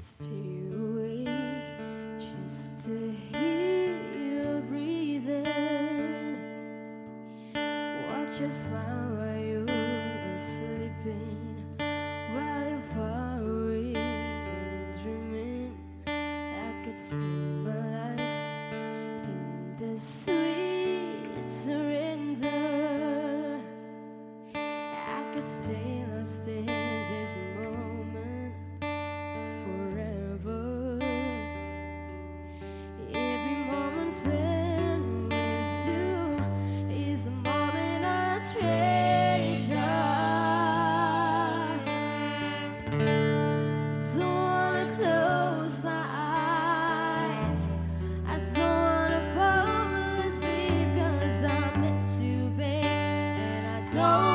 stay awake just to hear you breathing. Watch your smile while you're sleeping, while you're far away dreaming. I could spend my life in this. It's all